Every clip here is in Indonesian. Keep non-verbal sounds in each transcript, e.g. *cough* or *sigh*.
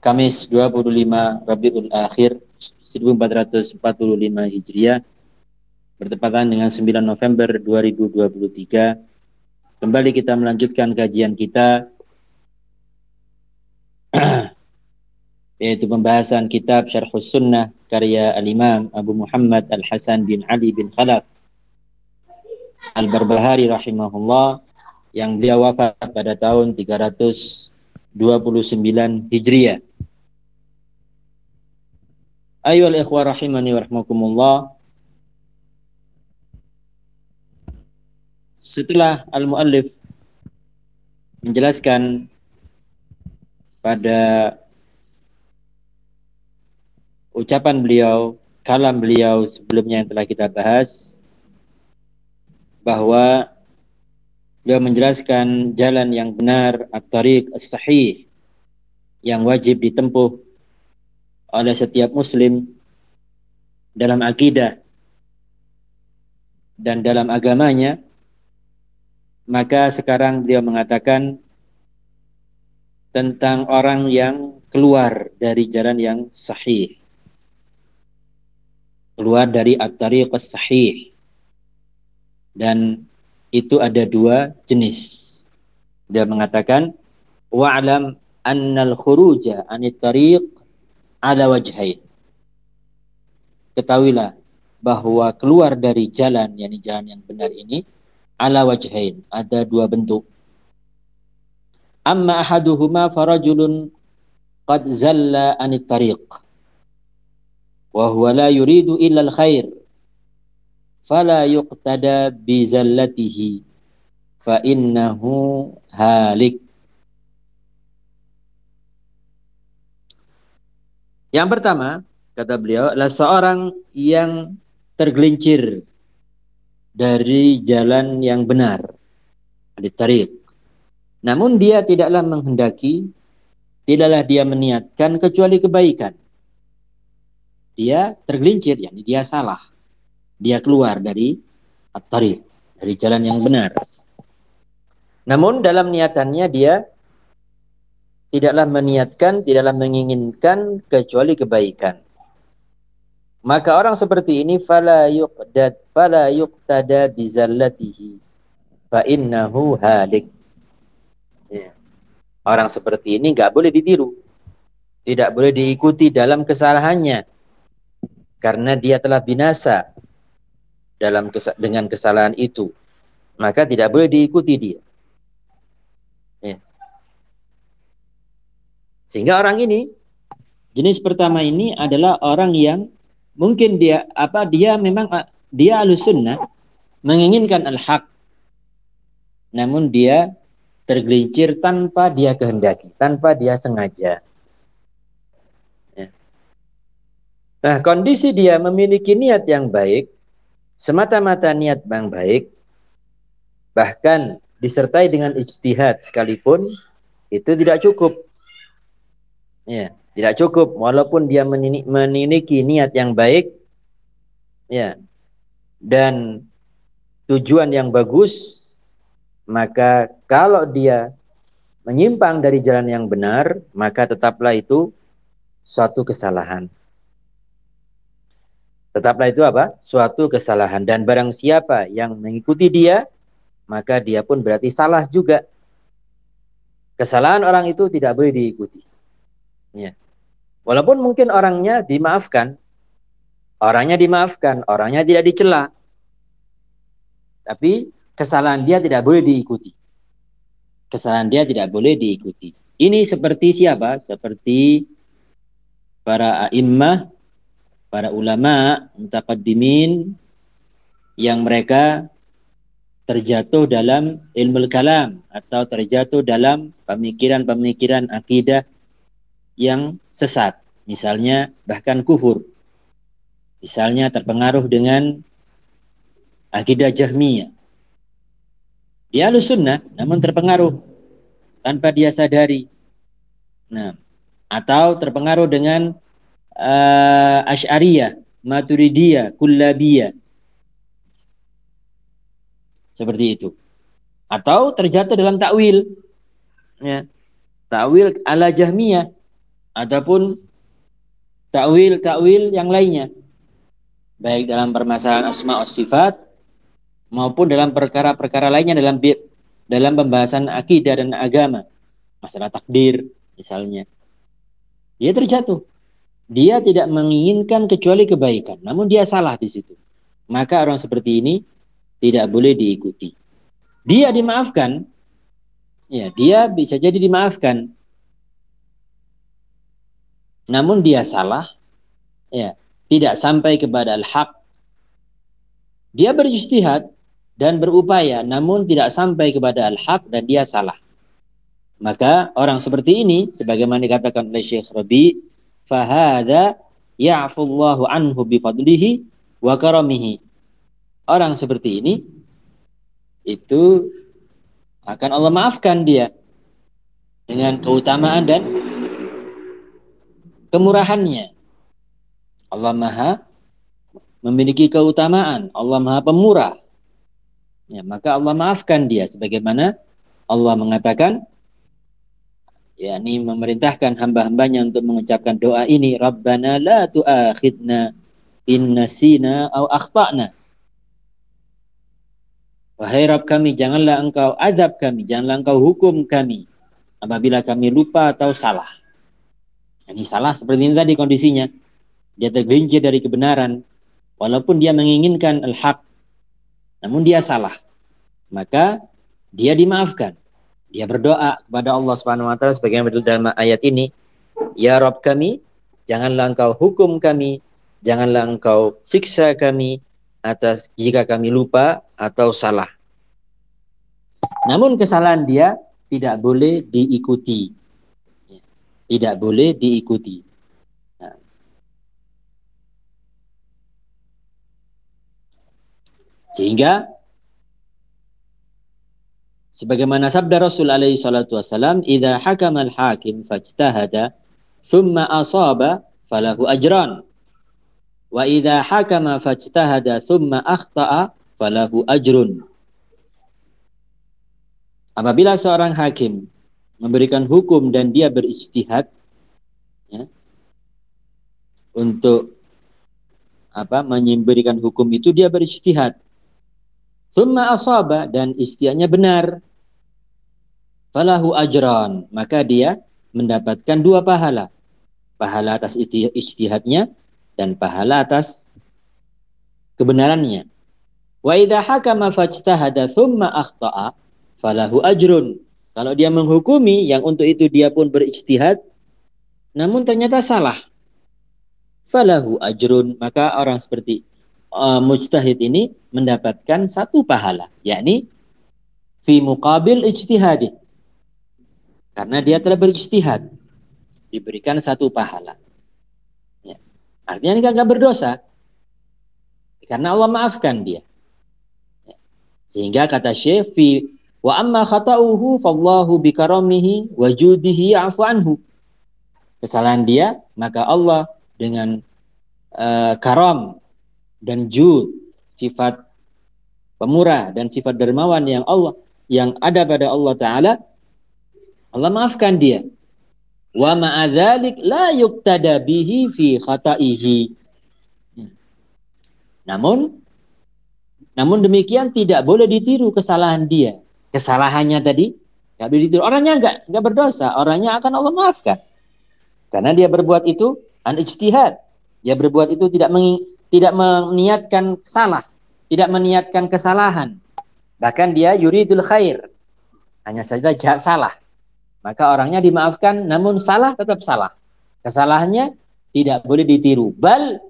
Kamis 25 Rabiul Akhir 1445 Hijriah bertepatan dengan 9 November 2023 kembali kita melanjutkan kajian kita *clears throat* yaitu pembahasan kitab Syarhus Sunnah karya Al-Imam Abu Muhammad Al-Hasan bin Ali bin Khalaf. Al-Barbahari rahimahullah yang beliau wafat pada tahun 329 Hijriah Ayo ikhwah rahimani wa Setelah al-muallif menjelaskan pada ucapan beliau, kalam beliau sebelumnya yang telah kita bahas bahwa beliau menjelaskan jalan yang benar at-tariq as-sahih yang wajib ditempuh oleh setiap muslim dalam akidah dan dalam agamanya maka sekarang beliau mengatakan tentang orang yang keluar dari jalan yang sahih. Keluar dari at-tariq sahih dan itu ada dua jenis. Dia mengatakan wa'lam annal khuruja anit tariq ala wajhain. Ketahuilah bahwa keluar dari jalan, yakni jalan yang benar ini, ala wajhain, ada dua bentuk. Amma ahaduhuma farajulun qad zalla anit tariq. Wa la yuridu illa al-khair. Fala yuqtada bi zallatihi fa innahu halik. Yang pertama, kata beliau, adalah seorang yang tergelincir dari jalan yang benar, ditarik. Namun dia tidaklah menghendaki, tidaklah dia meniatkan kecuali kebaikan. Dia tergelincir, yakni dia salah. Dia keluar dari at-tariq, dari jalan yang benar. Namun dalam niatannya dia tidaklah meniatkan, tidaklah menginginkan kecuali kebaikan. Maka orang seperti ini fala yuqdad fala yuqtada bizallatihi fa innahu halik. Ya. Orang seperti ini nggak boleh ditiru. Tidak boleh diikuti dalam kesalahannya. Karena dia telah binasa dalam kes dengan kesalahan itu. Maka tidak boleh diikuti dia. Sehingga orang ini jenis pertama ini adalah orang yang mungkin dia apa dia memang dia alusunnah menginginkan al-haq namun dia tergelincir tanpa dia kehendaki, tanpa dia sengaja. Ya. Nah, kondisi dia memiliki niat yang baik, semata-mata niat yang baik, bahkan disertai dengan ijtihad sekalipun, itu tidak cukup. Ya, tidak cukup walaupun dia memiliki niat yang baik ya dan tujuan yang bagus maka kalau dia menyimpang dari jalan yang benar maka tetaplah itu suatu kesalahan. Tetaplah itu apa? Suatu kesalahan dan barang siapa yang mengikuti dia maka dia pun berarti salah juga. Kesalahan orang itu tidak boleh diikuti. Ya. Walaupun mungkin orangnya dimaafkan, orangnya dimaafkan, orangnya tidak dicela. Tapi kesalahan dia tidak boleh diikuti. Kesalahan dia tidak boleh diikuti. Ini seperti siapa? Seperti para a'immah, para ulama, mutaqaddimin yang mereka terjatuh dalam ilmu kalam atau terjatuh dalam pemikiran-pemikiran akidah yang sesat Misalnya bahkan kufur. Misalnya terpengaruh dengan akidah Jahmiyah. Dia halus sunnah, namun terpengaruh tanpa dia sadari. Nah, atau terpengaruh dengan uh, Ash'ariyah, Maturidiyah, Kullabiyah. Seperti itu. Atau terjatuh dalam takwil. Ya. Takwil ala Jahmiyah ataupun takwil-takwil yang lainnya. Baik dalam permasalahan asma sifat maupun dalam perkara-perkara lainnya dalam dalam pembahasan akidah dan agama. Masalah takdir misalnya. Dia terjatuh. Dia tidak menginginkan kecuali kebaikan, namun dia salah di situ. Maka orang seperti ini tidak boleh diikuti. Dia dimaafkan, ya dia bisa jadi dimaafkan. Namun dia salah, ya tidak sampai kepada al-haq. Dia berijtihad dan berupaya, namun tidak sampai kepada al-haq dan dia salah. Maka orang seperti ini, sebagaimana dikatakan oleh Syekh Rabi, fahada ya'fullahu anhu bifadlihi wa karamihi. Orang seperti ini, itu akan Allah maafkan dia dengan keutamaan dan kemurahannya. Allah Maha memiliki keutamaan, Allah Maha pemurah. Ya, maka Allah maafkan dia sebagaimana Allah mengatakan yakni memerintahkan hamba-hambanya untuk mengucapkan doa ini Rabbana la tu'akhidna in nasina au akhtana Wahai Rabb kami janganlah engkau adab kami janganlah engkau hukum kami apabila kami lupa atau salah ini salah seperti ini tadi kondisinya dia tergelincir dari kebenaran walaupun dia menginginkan al-haq namun dia salah maka dia dimaafkan dia berdoa kepada Allah Subhanahu wa taala sebagaimana dalam ayat ini, "Ya Rabb kami, janganlah Engkau hukum kami, janganlah Engkau siksa kami atas jika kami lupa atau salah." Namun kesalahan dia tidak boleh diikuti. Tidak boleh diikuti. Sehingga Sebagaimana sabda Rasul alaihi salatu wasalam, "Idza hakamal hakim fajtahada, thumma asaba falahu ajran. Wa idza hakama fajtahada thumma akhta'a falahu ajrun." Apabila seorang hakim memberikan hukum dan dia berijtihad ya, untuk apa memberikan hukum itu dia berijtihad Summa asaba dan istiaknya benar. Falahu ajran. Maka dia mendapatkan dua pahala. Pahala atas ijtihadnya dan pahala atas kebenarannya. Wa idha hakama fajtahada summa akhta'a falahu ajrun. Kalau dia menghukumi yang untuk itu dia pun berijtihad namun ternyata salah. Falahu ajrun, maka orang seperti uh, mujtahid ini mendapatkan satu pahala, yakni fi muqabil ijtihadi. Karena dia telah berijtihad, diberikan satu pahala. Ya. Artinya ini gak berdosa. Karena Allah maafkan dia. Ya. Sehingga kata Syekh fi wa amma khata'uhu fallahu bikaramihi wa judihi afu anhu. Kesalahan dia, maka Allah dengan uh, karam dan jud, sifat pemurah dan sifat dermawan yang Allah yang ada pada Allah taala Allah maafkan dia. Wa ma'adzalik la yuktada bihi fi khata'ihi. Namun namun demikian tidak boleh ditiru kesalahan dia. Kesalahannya tadi nggak boleh ditiru. Orangnya nggak nggak berdosa, orangnya akan Allah maafkan. Karena dia berbuat itu an ijtihad. Dia berbuat itu tidak meng, tidak meniatkan salah, tidak meniatkan kesalahan. Bahkan dia yuridul khair. Hanya saja jahat salah. Maka orangnya dimaafkan namun salah tetap salah. Kesalahannya tidak boleh ditiru. Bal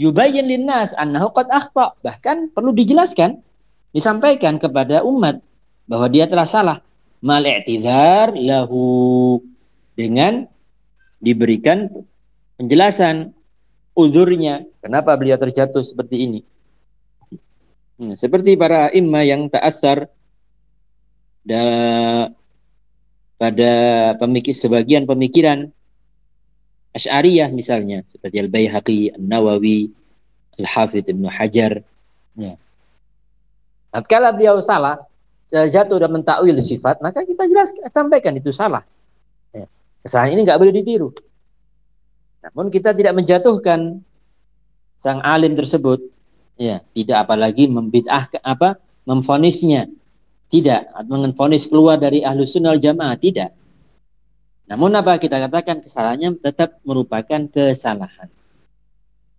yubayyin linnas annahu qad akhta. Bahkan perlu dijelaskan, disampaikan kepada umat bahwa dia telah salah. Mal i'tidhar lahu dengan diberikan penjelasan uzurnya kenapa beliau terjatuh seperti ini. Hmm, seperti para imam yang ta'assar pada pemikir sebagian pemikiran Asy'ariyah misalnya seperti Al-Baihaqi, An-Nawawi, Al-Hafidz Ibnu Hajar. Ya. Kalau beliau salah, jatuh dan mentakwil sifat, maka kita jelas sampaikan itu salah. Ya. Kesalahan ini nggak boleh ditiru. Namun kita tidak menjatuhkan sang alim tersebut, ya tidak apalagi membid'ah apa memfonisnya, tidak menfonis keluar dari ahlu sunnah jamaah tidak. Namun apa kita katakan kesalahannya tetap merupakan kesalahan.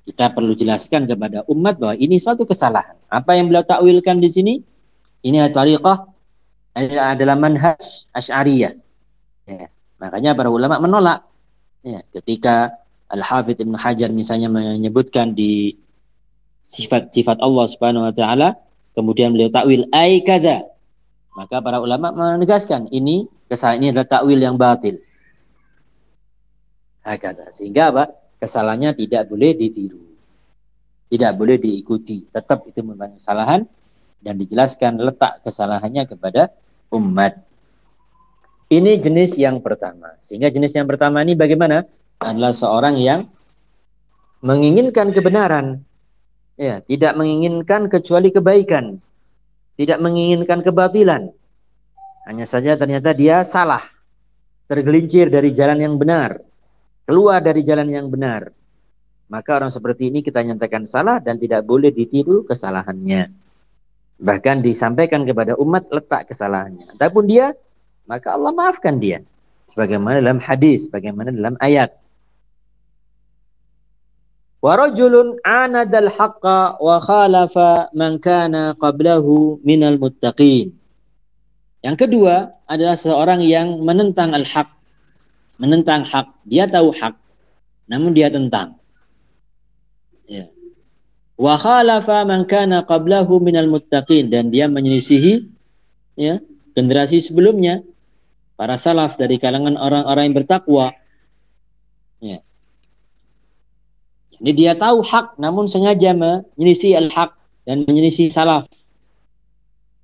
Kita perlu jelaskan kepada umat bahwa ini suatu kesalahan. Apa yang beliau takwilkan di sini? Ini tariqah adalah manhaj asy'ariyah. Ya. Makanya para ulama menolak. Ya, ketika Al-Hafidh Ibn Hajar misalnya menyebutkan di sifat-sifat Allah Subhanahu wa taala, kemudian beliau takwil ai kada. Maka para ulama menegaskan ini kesalahan ini adalah takwil yang batil. Hakada. Sehingga apa? Kesalahannya tidak boleh ditiru. Tidak boleh diikuti. Tetap itu merupakan kesalahan dan dijelaskan letak kesalahannya kepada umat. Ini jenis yang pertama. Sehingga jenis yang pertama ini bagaimana? adalah seorang yang menginginkan kebenaran, ya, tidak menginginkan kecuali kebaikan, tidak menginginkan kebatilan. Hanya saja ternyata dia salah, tergelincir dari jalan yang benar, keluar dari jalan yang benar. Maka orang seperti ini kita nyatakan salah dan tidak boleh ditiru kesalahannya. Bahkan disampaikan kepada umat letak kesalahannya. Adapun dia, maka Allah maafkan dia. Sebagaimana dalam hadis, sebagaimana dalam ayat. Warajulun anadal haqqa wa khalafa man kana qablahu minal muttaqin. Yang kedua adalah seorang yang menentang al-haq. Menentang hak. Dia tahu hak. Namun dia tentang. Ya. Wa khalafa man kana qablahu minal muttaqin. Dan dia menyelisihi ya, generasi sebelumnya. Para salaf dari kalangan orang-orang yang bertakwa. Ya. Ini dia tahu hak namun sengaja menyelisih al-haq dan menyelisih salaf.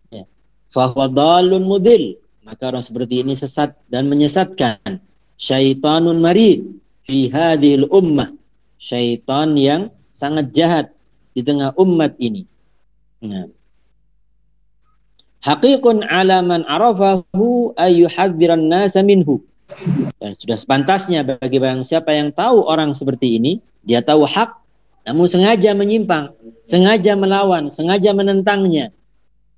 Ya. Fahuwa dalun mudil. Maka orang seperti ini sesat dan menyesatkan. Syaitanun marid fi hadhil ummah. Syaitan yang sangat jahat di tengah umat ini. Nah. Haqiqun ala man arafahu ayyuhadziran nasa minhu. Dan sudah sepantasnya bagi barang siapa yang tahu orang seperti ini, dia tahu hak, namun sengaja menyimpang, sengaja melawan, sengaja menentangnya.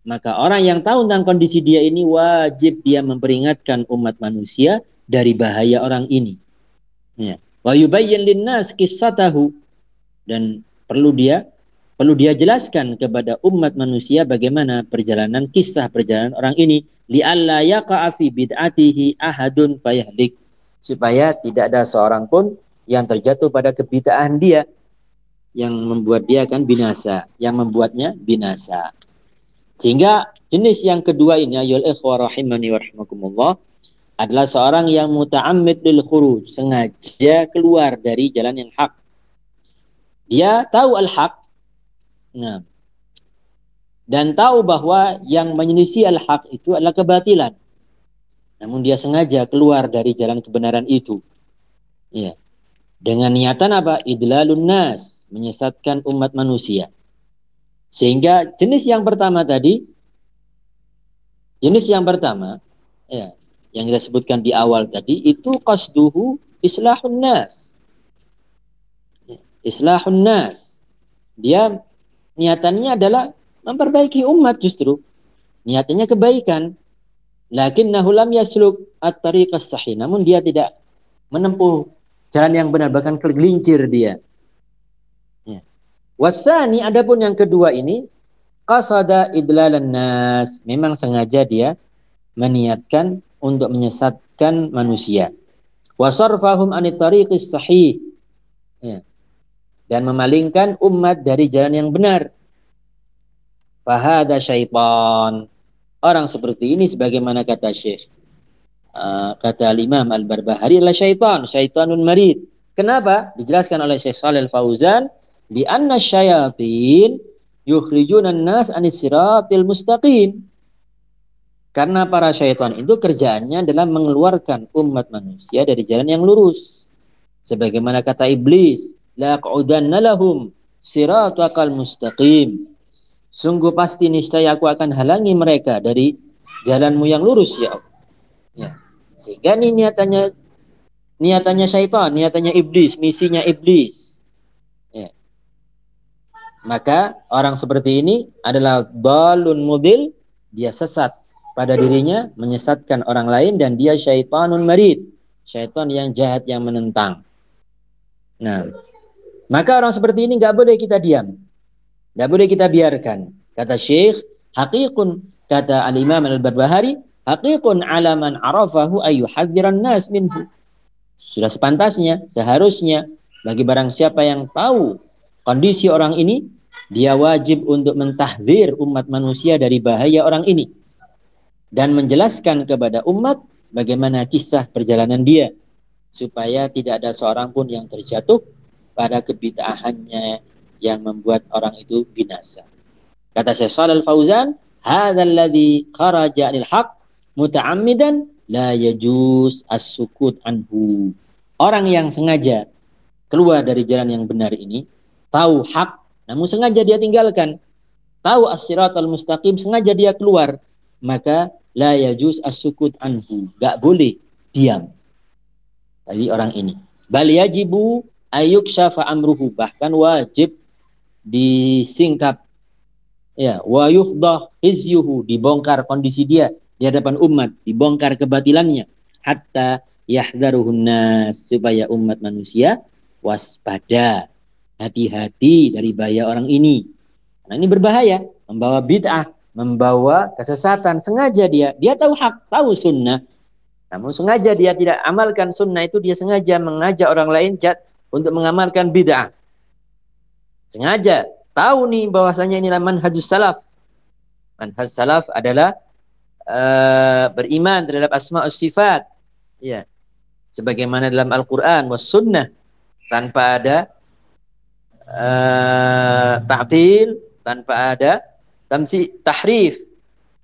Maka orang yang tahu tentang kondisi dia ini wajib dia memperingatkan umat manusia dari bahaya orang ini. Ya. Wa yubayyin linnas qissatahu dan perlu dia perlu dia jelaskan kepada umat manusia bagaimana perjalanan kisah perjalanan orang ini li yaqa'a bid'atihi ahadun fayahlik supaya tidak ada seorang pun yang terjatuh pada kebidaan dia yang membuat dia akan binasa, yang membuatnya binasa. Sehingga jenis yang kedua ini ayol ikhwa rahimani adalah seorang yang muta'ammid lil khuruj, sengaja keluar dari jalan yang hak. Dia tahu al-haq. Nah, dan tahu bahwa yang menyelisih al-haq itu adalah kebatilan. Namun dia sengaja keluar dari jalan kebenaran itu. Ya. Dengan niatan apa? Idlalun nas, menyesatkan umat manusia. Sehingga jenis yang pertama tadi, jenis yang pertama, ya, yang kita sebutkan di awal tadi, itu qasduhu islahun nas. Ya, islahun nas. Dia niatannya adalah memperbaiki umat justru. Niatannya kebaikan. Lakinnahu lam yasluk at-tariqas sahih. Namun dia tidak menempuh jalan yang benar bahkan kelincir dia. Ya. Wasani adapun yang kedua ini qasada idlalan nas, memang sengaja dia meniatkan untuk menyesatkan manusia. Wasarfahum anit tariqis sahih. Ya. Dan memalingkan umat dari jalan yang benar. Fahada syaitan. Orang seperti ini sebagaimana kata Syekh uh, kata Imam Al-Barbahari adalah syaitan, syaitanun marid. Kenapa? Dijelaskan oleh Syekh Shalal Fauzan di anna syayatin yukhrijuna nas anis siratil mustaqim. Karena para syaitan itu kerjaannya adalah mengeluarkan umat manusia dari jalan yang lurus. Sebagaimana kata iblis, la qa'udanna lahum siratakal mustaqim. Sungguh pasti niscaya aku akan halangi mereka dari jalanmu yang lurus ya Allah. Ya. Sehingga ini niatannya niatannya syaitan, niatannya iblis, misinya iblis. Ya. Maka orang seperti ini adalah balun mudil, dia sesat pada dirinya, menyesatkan orang lain dan dia syaitanun marid, syaitan yang jahat yang menentang. Nah, maka orang seperti ini nggak boleh kita diam, nggak boleh kita biarkan. Kata Syekh, hakikun kata Al Imam Al Barbahari, hakikun alaman arafahu ayu hadiran nas minhu. Sudah sepantasnya, seharusnya bagi barang siapa yang tahu kondisi orang ini, dia wajib untuk mentahdir umat manusia dari bahaya orang ini. Dan menjelaskan kepada umat bagaimana kisah perjalanan dia supaya tidak ada seorang pun yang terjatuh pada kebitahannya yang membuat orang itu binasa. Kata Syekh Shalal Fauzan, "Hadzal ladzi kharaja 'anil haqq muta'ammidan la yajuz as-sukut anhu. Orang yang sengaja keluar dari jalan yang benar ini, tahu hak, namun sengaja dia tinggalkan. Tahu as-siratal mustaqim, sengaja dia keluar. Maka la yajuz as-sukut anhu. Gak boleh diam. Tadi orang ini. Bal yajibu ayuk syafa amruhu. Bahkan wajib disingkap. Ya, wa yufdah hizyuhu. Dibongkar kondisi dia di hadapan umat, dibongkar kebatilannya hatta yahdharuhun nas supaya umat manusia waspada, hati-hati dari bahaya orang ini. Nah, ini berbahaya, membawa bid'ah, membawa kesesatan. Sengaja dia, dia tahu hak, tahu sunnah. Namun sengaja dia tidak amalkan sunnah itu, dia sengaja mengajak orang lain jat untuk mengamalkan bid'ah. Sengaja tahu nih bahwasanya inilah manhajus salaf. Manhaj salaf adalah uh, beriman terhadap asma sifat. Ya sebagaimana dalam Al-Qur'an was sunnah. Tanpa ada uh, ta'til tanpa ada tamsi tahrif.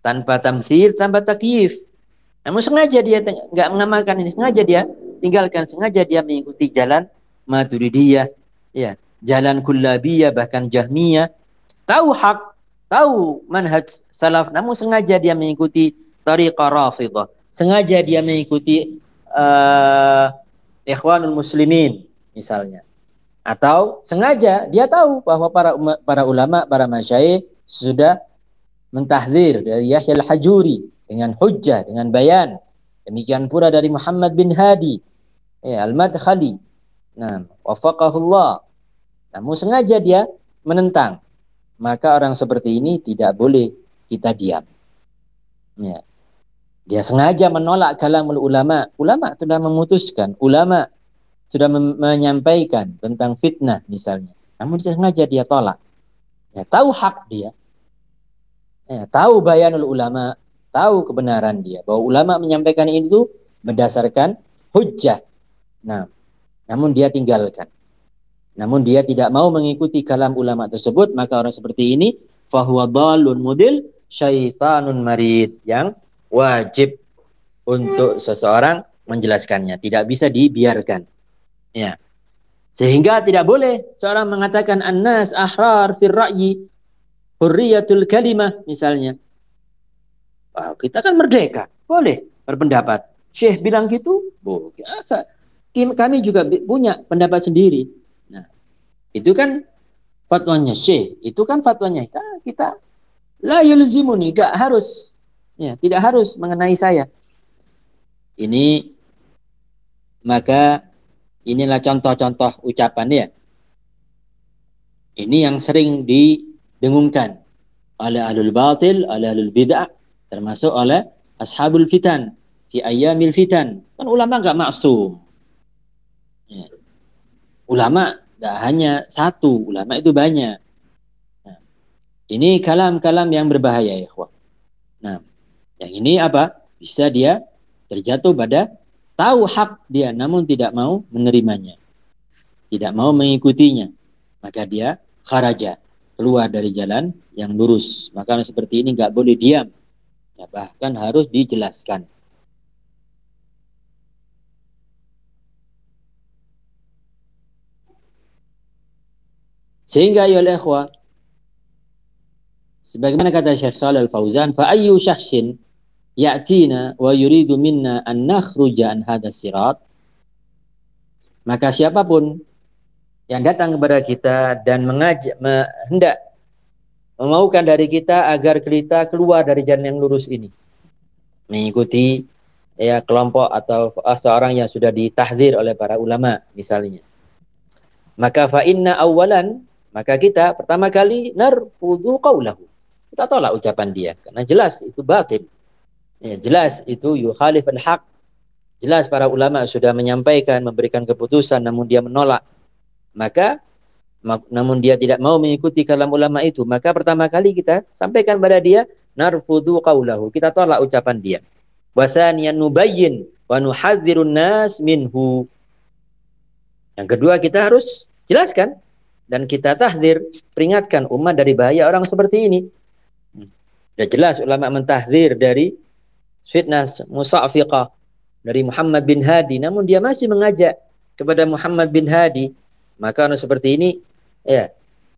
Tanpa tamsil tanpa takyif. Namun sengaja dia nggak mengamalkan ini. Sengaja dia tinggalkan sengaja dia mengikuti jalan Maturidiyah. Ya jalan kullabiyah bahkan Jahmiyah. Tahu hak tahu manhaj salaf namun sengaja dia mengikuti tariqah rafidah sengaja dia mengikuti uh, ikhwanul muslimin misalnya. Atau sengaja dia tahu bahwa para para ulama para masyayikh sudah mentahdir dari Yahya al-Hajuri dengan hujjah dengan bayan. Demikian pula dari Muhammad bin Hadi ya al-Madkhali nah wafaqahullah namun sengaja dia menentang maka orang seperti ini tidak boleh kita diam. Ya. Dia sengaja menolak kalamul ulama. Ulama sudah memutuskan, ulama sudah menyampaikan tentang fitnah misalnya. Namun sengaja dia tolak. Ya, tahu hak dia. Ya, tahu bayanul ulama, tahu kebenaran dia bahwa ulama menyampaikan itu berdasarkan hujjah. Nah, namun dia tinggalkan namun dia tidak mau mengikuti kalam ulama tersebut, maka orang seperti ini fahuwa dalun mudil syaitanun marid yang wajib untuk seseorang menjelaskannya, tidak bisa dibiarkan. Ya. Sehingga tidak boleh seorang mengatakan annas ahrar fir ra'yi hurriyatul kalimah misalnya. Wow, kita kan merdeka, boleh berpendapat. Syekh bilang gitu, bu, kami juga punya pendapat sendiri. Itu kan fatwanya Syekh, itu kan fatwanya kita, kita la yulzimuni, enggak harus ya, tidak harus mengenai saya. Ini maka inilah contoh-contoh ucapan ya. Ini yang sering didengungkan oleh ahlul batil, oleh ahlul bid'ah, termasuk oleh ashabul fitan fi ayyamil fitan. Kan ulama enggak maksum. Ya. Ulama Tidak hanya satu, ulama itu banyak. Nah, ini kalam-kalam yang berbahaya ya. Nah, yang ini apa? Bisa dia terjatuh pada tahu hak dia namun tidak mau menerimanya. tidak mau mengikutinya, maka dia kharaja, keluar dari jalan yang lurus. Maka seperti ini nggak boleh diam, ya, bahkan harus dijelaskan. Sehingga ya ikhwah sebagaimana kata Syekh Shalal Al-Fauzan fa ayyu syakhsin ya'tina wa yuridu minna an nakhruja an hadha sirat. Maka siapa pun yang datang kepada kita dan mengajak hendak memaukan dari kita agar kita keluar dari jalan yang lurus ini. Mengikuti ya kelompok atau seorang yang sudah ditahdir oleh para ulama misalnya. Maka fa inna awalan maka kita pertama kali narfudu qaulahu kita tolak ucapan dia. Karena jelas itu batin ya, jelas itu yukhalif al-haq. Jelas para ulama sudah menyampaikan memberikan keputusan namun dia menolak. Maka namun dia tidak mau mengikuti kalam ulama itu, maka pertama kali kita sampaikan pada dia narfudu qaulahu. Kita tolak ucapan dia. Wasaniyan nubayyin wa nuhadzirun nas minhu. Yang kedua kita harus jelaskan dan kita tahdir, peringatkan umat dari bahaya orang seperti ini. Sudah jelas ulama mentahdir dari fitnah musafiqah dari Muhammad bin Hadi, namun dia masih mengajak kepada Muhammad bin Hadi maka orang seperti ini ya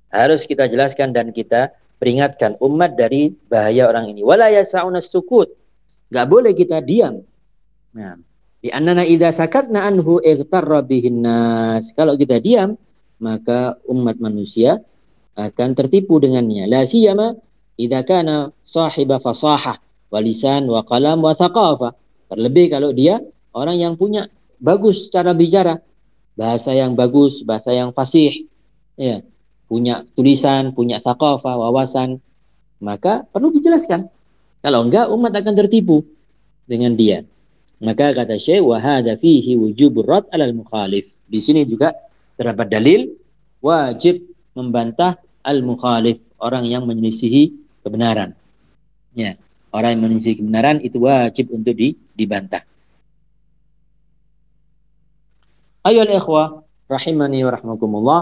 harus kita jelaskan dan kita peringatkan umat dari bahaya orang ini. Wala yasa'una sukut. Gak boleh kita diam. Nah, di annana idza sakatna anhu igtarra bihin. Kalau kita diam, maka umat manusia akan tertipu dengannya. La siyama idza kana sahiba fasahah walisan wa qalam wa thaqafa. Terlebih kalau dia orang yang punya bagus cara bicara, bahasa yang bagus, bahasa yang fasih, ya, punya tulisan, punya sakafah, wawasan, maka perlu dijelaskan. Kalau enggak, umat akan tertipu dengan dia. Maka kata Syekh, wahada fihi wujubur rad alal mukhalif. Di sini juga terdapat dalil wajib membantah al-mukhalif, orang yang menyelisihi kebenaran. Ya, orang yang menyelisihi kebenaran itu wajib untuk di, dibantah. Ayo ikhwah rahimani wa rahmakumullah.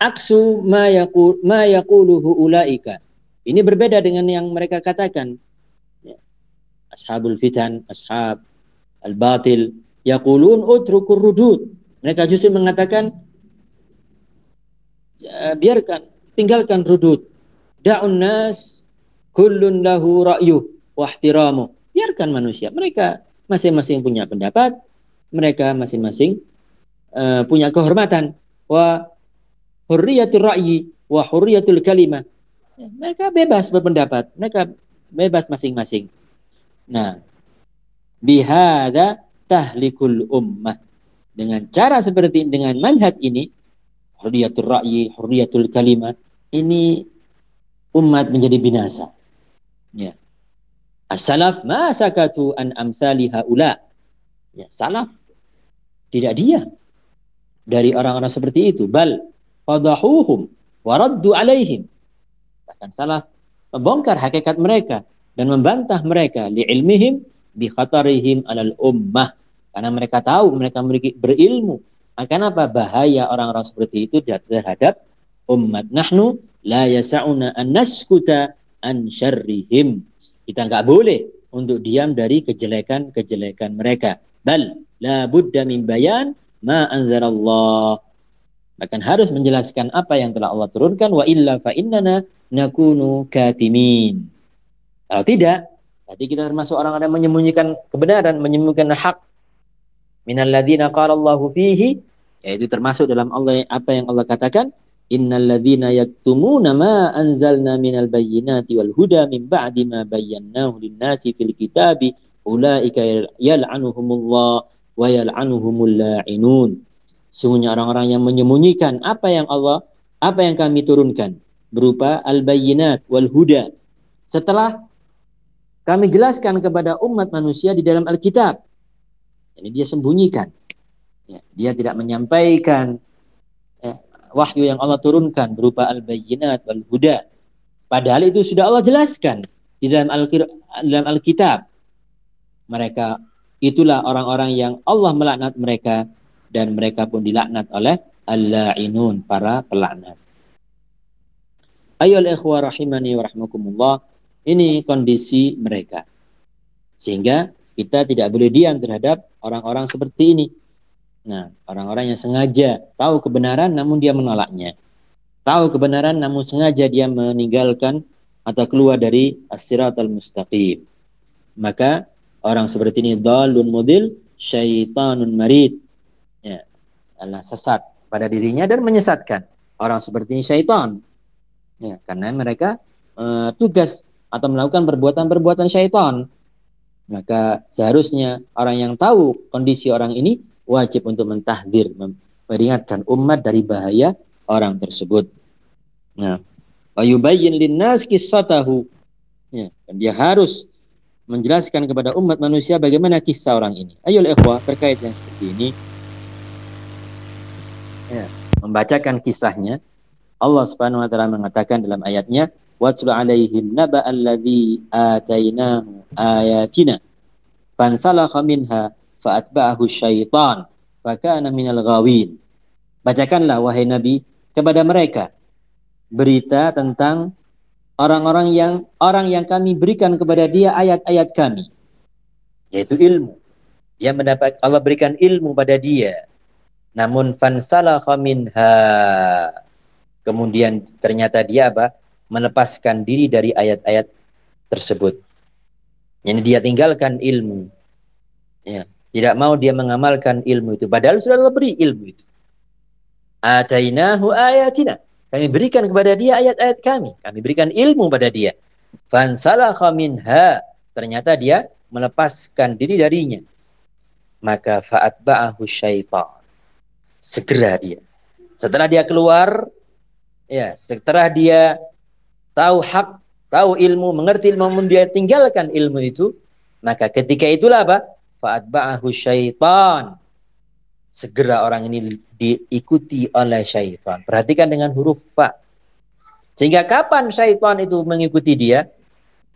Aksu ma yaqul ma ulaika. Ini berbeda dengan yang mereka katakan. Ya. Ashabul fitan, ashab al-batil yaqulun utrukur rudud. Mereka justru mengatakan biarkan tinggalkan rudud. Da'un nas kullun lahu ra'yuh wa ihtiramu. Biarkan manusia. Mereka masing-masing punya pendapat, mereka masing-masing uh, punya kehormatan wa hurriyatul ra'yi wa hurriyatul kalimah ya, mereka bebas berpendapat mereka bebas masing-masing nah bihada tahlikul ummah dengan cara seperti dengan manhaj ini hurriyatul ra'yi hurriyatul kalimah ini umat menjadi binasa ya as-salaf ma sakatu an amsali haula Ya, salaf tidak diam dari orang-orang seperti itu. Bal fadahuhum waraddu alaihim. Bahkan salaf membongkar hakikat mereka dan membantah mereka li ilmihim bi khatarihim alal ummah karena mereka tahu mereka memiliki berilmu akan apa bahaya orang-orang seperti itu terhadap umat nahnu la yasa'una an naskuta an syarrihim kita nggak boleh untuk diam dari kejelekan-kejelekan mereka Bal la budda min bayan ma anzalallah. Bahkan harus menjelaskan apa yang telah Allah turunkan wa illa fa innana nakunu katimin. Kalau tidak, berarti kita termasuk orang yang menyembunyikan kebenaran, menyembunyikan hak. Minal ladzina qala Allahu fihi yaitu termasuk dalam Allah apa yang Allah katakan innal ladzina yaktumuna ma anzalna minal bayyinati wal huda min ba'di ma bayyanahu lin-nasi fil kitabi ulaika yal'anuhumullah wa yal'anuhumul la'inun. Sungguhnya orang-orang yang menyembunyikan apa yang Allah, apa yang kami turunkan berupa al-bayyinat wal huda. Setelah kami jelaskan kepada umat manusia di dalam Alkitab. Ini dia sembunyikan. Ya, dia tidak menyampaikan ya, wahyu yang Allah turunkan berupa al-bayyinat wal huda. Padahal itu sudah Allah jelaskan di dalam Alkitab mereka itulah orang-orang yang Allah melaknat mereka dan mereka pun dilaknat oleh al-la'inun para pelaknat. Ayol ikhwa rahimani wa rahmakumullah. Ini kondisi mereka. Sehingga kita tidak boleh diam terhadap orang-orang seperti ini. Nah, orang-orang yang sengaja tahu kebenaran namun dia menolaknya. Tahu kebenaran namun sengaja dia meninggalkan atau keluar dari as-siratal mustaqim. Maka orang seperti ini dalun mudil syaitanun marid. Ya, adalah sesat pada dirinya dan menyesatkan. Orang seperti ini syaitan. Ya, karena mereka uh, tugas atau melakukan perbuatan-perbuatan syaitan. Maka seharusnya orang yang tahu kondisi orang ini wajib untuk mentahdir, memperingatkan umat dari bahaya orang tersebut. Nah, ayubayyin linnas kisatahu. Ya, dan dia harus menjelaskan kepada umat manusia bagaimana kisah orang ini. Ayo ikhwah terkait yang seperti ini. Ya, membacakan kisahnya. Allah Subhanahu wa taala mengatakan dalam ayatnya, "Watlu 'alaihim naba alladzi atainahu ayatina fansalakha minha fa'atba'ahu syaitan fakana minal ghawin. Bacakanlah wahai Nabi kepada mereka berita tentang orang-orang yang orang yang kami berikan kepada dia ayat-ayat kami yaitu ilmu. Dia mendapat Allah berikan ilmu pada dia. Namun fansalakha minha kemudian ternyata dia apa? Melepaskan diri dari ayat-ayat tersebut. Yang dia tinggalkan ilmu. Ya. Tidak mau dia mengamalkan ilmu itu. Padahal sudah beri ilmu itu. Atainahu ayatina. Kami berikan kepada dia ayat-ayat kami. Kami berikan ilmu pada dia. Fansalakha minha. Ternyata dia melepaskan diri darinya. Maka fa'atba'ahu syaitan. Segera dia. Setelah dia keluar, ya, setelah dia tahu hak, tahu ilmu, mengerti ilmu, dia tinggalkan ilmu itu, maka ketika itulah apa? fa'atba'ahu syaitan. Segera orang ini diikuti oleh syaitan. Perhatikan dengan huruf fa. Sehingga kapan syaitan itu mengikuti dia?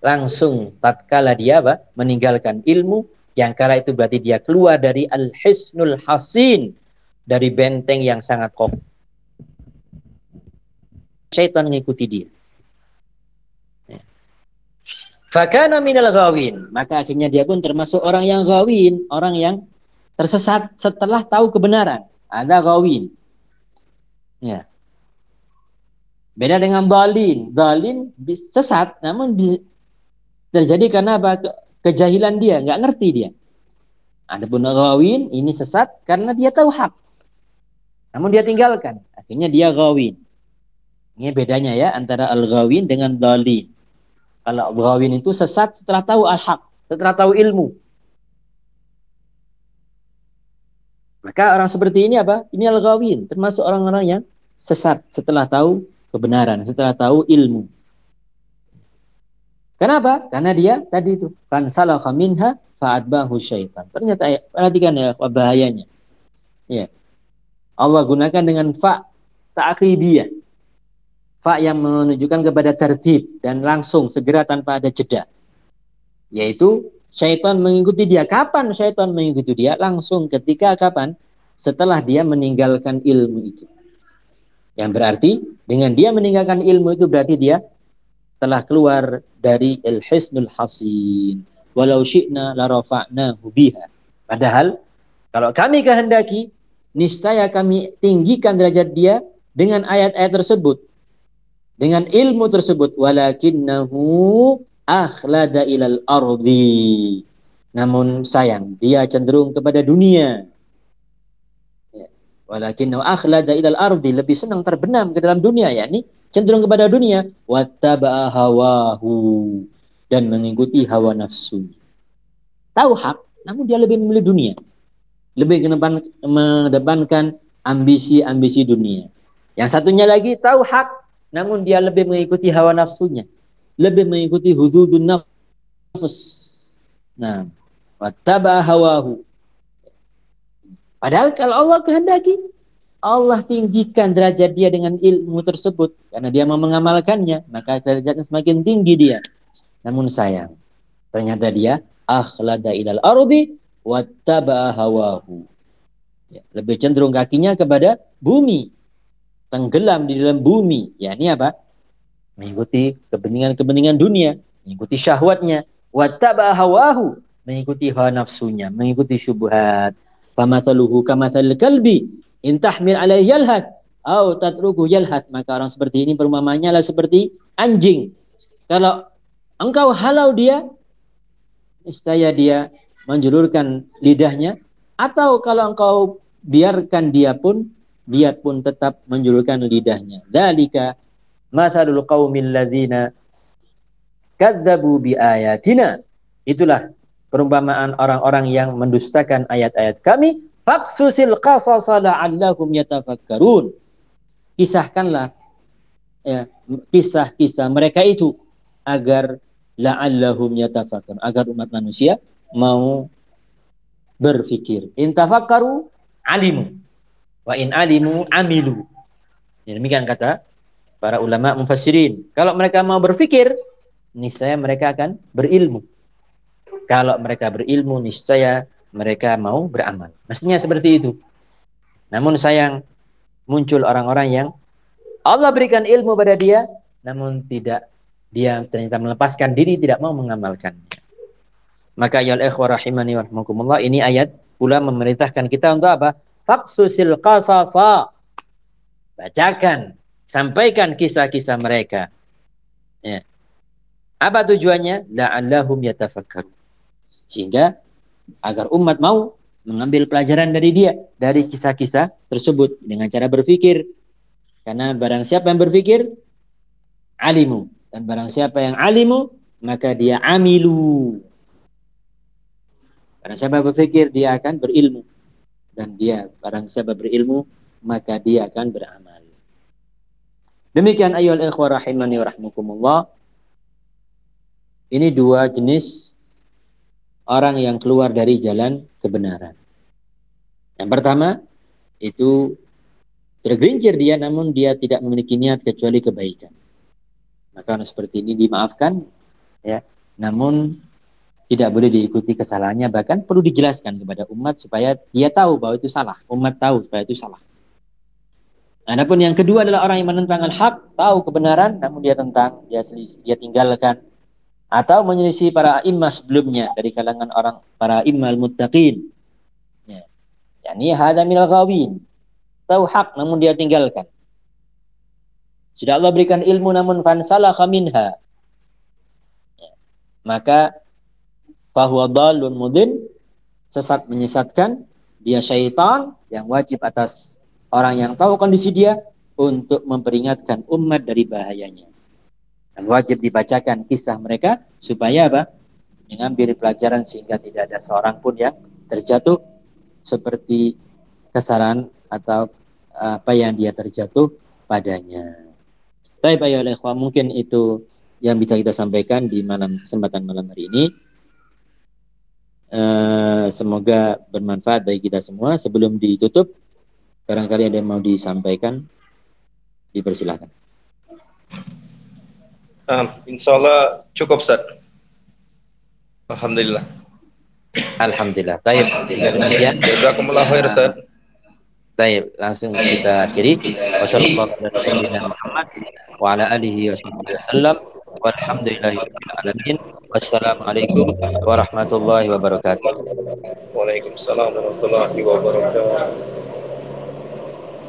Langsung tatkala dia apa? meninggalkan ilmu yang kala itu berarti dia keluar dari al-hisnul hasin dari benteng yang sangat kokoh. Syaitan mengikuti dia. Fakana minal gawin. Maka akhirnya dia pun termasuk orang yang gawin. Orang yang tersesat setelah tahu kebenaran. Ada gawin. Ya. Beda dengan dalin. Dalin sesat namun terjadi karena apa? Kejahilan dia, nggak ngerti dia. Adapun gawin ini sesat karena dia tahu hak. Namun dia tinggalkan. Akhirnya dia gawin. Ini bedanya ya antara al-gawin dengan dalin. Kalau Ghawin itu sesat setelah tahu al-haq, setelah tahu ilmu. Maka orang seperti ini apa? Ini al-ghawin, termasuk orang-orang yang sesat setelah tahu kebenaran, setelah tahu ilmu. Kenapa? Karena dia tadi itu kan salah minha fa'adbahu syaitan. Ternyata ya, perhatikan ya bahayanya. Ya. Allah gunakan dengan fa ta'qibiyah fa yang menunjukkan kepada tertib dan langsung segera tanpa ada jeda. Yaitu syaitan mengikuti dia. Kapan syaitan mengikuti dia? Langsung ketika kapan? Setelah dia meninggalkan ilmu itu. Yang berarti dengan dia meninggalkan ilmu itu berarti dia telah keluar dari al-hisnul hasin. Walau syi'na la rafa'nahu biha. Padahal kalau kami kehendaki niscaya kami tinggikan derajat dia dengan ayat-ayat tersebut dengan ilmu tersebut walakinnahu akhlada ilal ardi. Namun sayang dia cenderung kepada dunia. Ya. walakinnahu akhlada ilal ardi lebih senang terbenam ke dalam dunia yakni cenderung kepada dunia. Wattaba'a hawahu dan mengikuti hawa nafsu. Tahu hak namun dia lebih memilih dunia. Lebih mengedepankan ambisi-ambisi dunia. Yang satunya lagi tahu hak namun dia lebih mengikuti hawa nafsunya, lebih mengikuti hududun nafs. Nah, wattaba hawahu. Padahal kalau Allah kehendaki, Allah tinggikan derajat dia dengan ilmu tersebut karena dia mau mengamalkannya, maka derajatnya semakin tinggi dia. Namun sayang, ternyata dia akhlada ilal ardi wattaba hawahu. Ya, lebih cenderung kakinya kepada bumi. Tenggelam di dalam bumi. Ya ini apa? Mengikuti kepentingan-kepentingan dunia. Mengikuti syahwatnya. Wattaba hawahu. Mengikuti hawa nafsunya. Mengikuti syubhat. Famathaluhu kamathal kalbi. Intahmil alaihi yalhat. Au tatruku yalhat. Maka orang seperti ini perumpamannya adalah seperti anjing. Kalau engkau halau dia, niscaya dia menjulurkan lidahnya. Atau kalau engkau biarkan dia pun dia pun tetap menjulurkan lidahnya. Dalika mathalul qaumil ladzina kadzabu bi ayatina. Itulah perumpamaan orang-orang yang mendustakan ayat-ayat kami. Faqsusil qasasa la'allahum yatafakkarun. Kisahkanlah ya, kisah-kisah mereka itu agar la'allahum yatafakkarun, agar umat manusia mau berfikir. Intafakkaru alimu. Wa in alimu amilu. Ya, demikian kata para ulama mufassirin. Kalau mereka mau berfikir, niscaya mereka akan berilmu. Kalau mereka berilmu, niscaya mereka mau beramal. Mestinya seperti itu. Namun sayang, muncul orang-orang yang Allah berikan ilmu pada dia, namun tidak dia ternyata melepaskan diri, tidak mau mengamalkannya. Maka ya ikhwah rahimani ini ayat pula memerintahkan kita untuk apa? Faksusil qasasa. Bacakan, sampaikan kisah-kisah mereka. Ya. Apa tujuannya? La'allahum yatafakkaru. Sehingga agar umat mau mengambil pelajaran dari dia, dari kisah-kisah tersebut dengan cara berpikir. Karena barang siapa yang berpikir, alimu. Dan barang siapa yang alimu, maka dia amilu. Barang siapa berpikir, dia akan berilmu dan dia barang siapa berilmu maka dia akan beramal. Demikian ayol ikhwah rahimani wa rahmukumullah. Ini dua jenis orang yang keluar dari jalan kebenaran. Yang pertama itu tergelincir dia namun dia tidak memiliki niat kecuali kebaikan. Maka seperti ini dimaafkan ya. Namun tidak boleh diikuti kesalahannya bahkan perlu dijelaskan kepada umat supaya dia tahu bahwa itu salah. Umat tahu supaya itu salah. Adapun yang kedua adalah orang yang menentang al-haq tahu kebenaran namun dia tentang dia selisih, dia tinggalkan atau menyelisih para imam sebelumnya dari kalangan orang para imam muttaqin ya. Yakni hada minal ghawin. Tahu hak namun dia tinggalkan. Sudah Allah berikan ilmu namun fansalah minha. Ya. maka fahuwa dalun mudin sesat menyesatkan dia syaitan yang wajib atas orang yang tahu kondisi dia untuk memperingatkan umat dari bahayanya dan wajib dibacakan kisah mereka supaya apa mengambil pelajaran sehingga tidak ada seorang pun yang terjatuh seperti kesalahan atau apa yang dia terjatuh padanya. Baik, Pak mungkin itu yang bisa kita sampaikan di malam kesempatan malam hari ini. Uh, semoga bermanfaat bagi kita semua. Sebelum ditutup, barangkali ada yang mau disampaikan, dipersilahkan. Uh, insya Allah cukup, Ustaz. Alhamdulillah. Alhamdulillah. Baik, demikian. Jazakumullah khair, Ustaz. Baik, langsung kita akhiri. Wassalamualaikum warahmatullahi wabarakatuh. Walhamdulillahirrahmanirrahim. Wassalamualaikum warahmatullahi wabarakatuh. Waalaikumsalam warahmatullahi wabarakatuh.